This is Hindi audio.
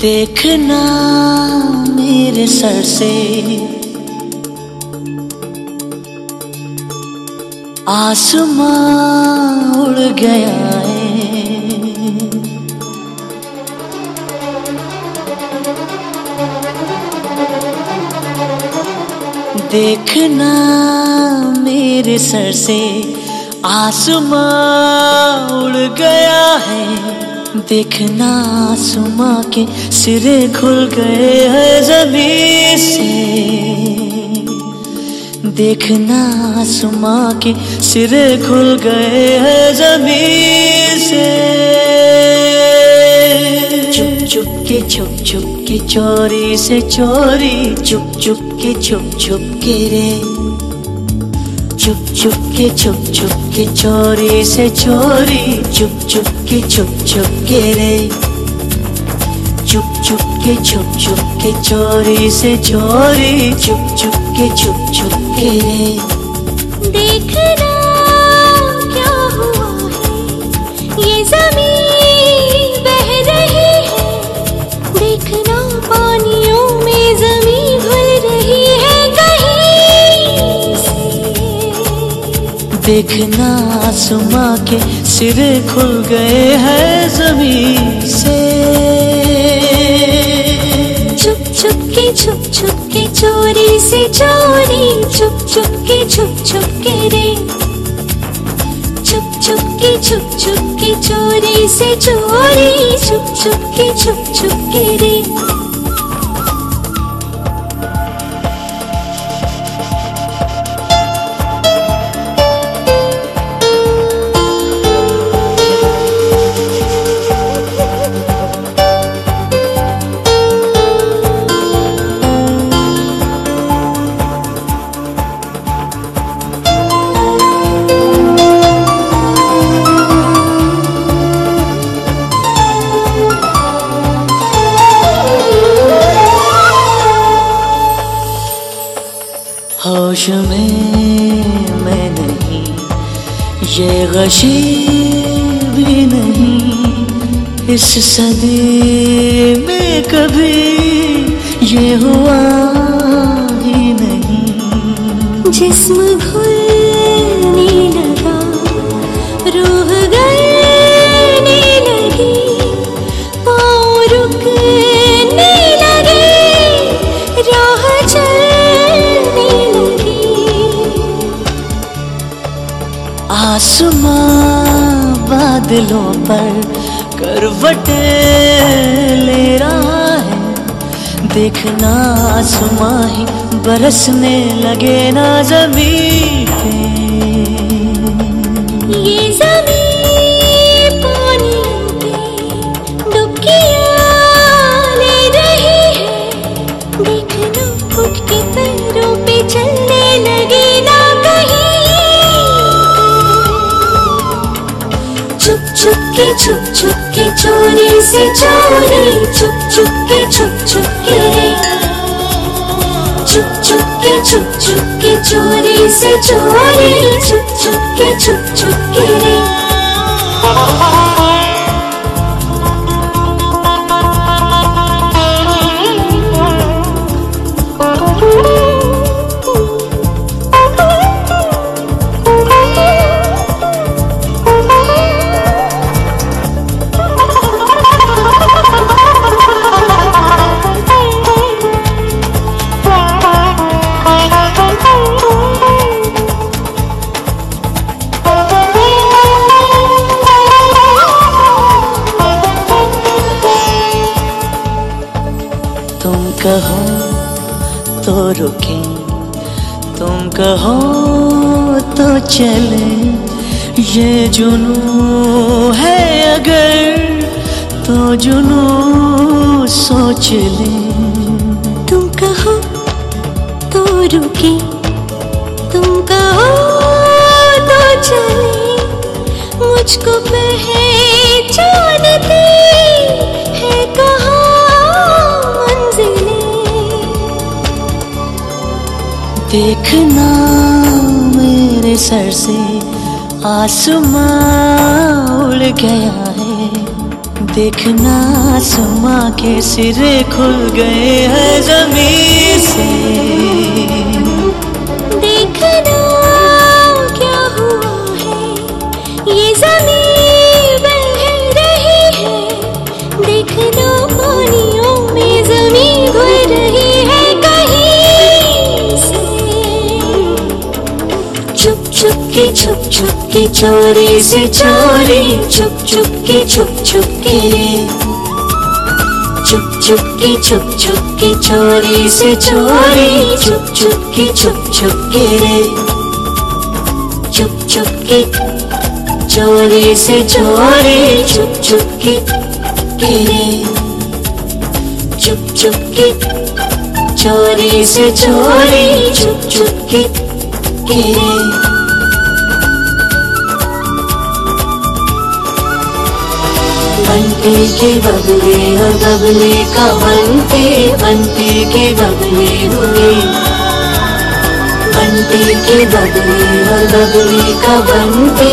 देखना मेरे सर से। आसमां उड़ गया है। देखना मेरे सर से आसमां उड़ गया है। देखना सुमा के सिरे खुल गए हैं ज़मीन से। देखना सुमा के सिरे खुल गए हैं ज़मीन से। चुप चुप के छुप छुप के चोरी से चोरी, चुप चुप के छुप छुप के रे। चुप चुप के छुप छुप के चोरी से चोरी। चुप चुप के छुप छुप के रे। चुप चुप के छुप छुप के चोरी से चोरी। चुप चुप के छुप छुप के रे। देखना आसमां के सिरे खुल गए हैं ज़मीन से। चुप चुप के, छुप छुप के चोरी से चोरी। चुप चुप के, छुप छुप के रे। चुप चुप के, छुप छुप के चोरी से चोरी। चुप चुप के, छुप छुप के रे। ये गशी भी नहीं इस सदी में कभी ये हुआ ही नहीं। जिस्म घुलने आसमां बादलों पर करवट ले रहा है। देखना आसमां ही बरसने लगे ना ज़मीन पे। ये ज़मीन के छुप छुप के चोरी से चोरी। छुप चुप के छुप छुप के चुप चुप के छुप छुप के चोरी से चोरी। छुप चुप के छुप छुप के तुम कहो तो चले। ये जुनू है अगर तो जुनू सोच ले। तुम कहो तो रुके। तुम कहो तो चले। मुझको पहचानती है कहाँ देखना मेरे सर से, आसमां उड़ गया है। देखना सुमा के सिरे खुल गए हैं ज़मीन से। देखना क्या हुआ है, ये ज़मीन के चोरी से चोरी, चुप चुप के छुप छुप के चुप चुप के छुप छुप के चोरी से चोरी, चुप चुप के छुप छुप के चुप चुप के चोरी से चोरी, चुप चुप के चुप चुप के चोरी से चोरी, चुप चुप के बनते के बदले और बदले का बनते बनते के बदले हुए बनते के बदले और बदले का बनते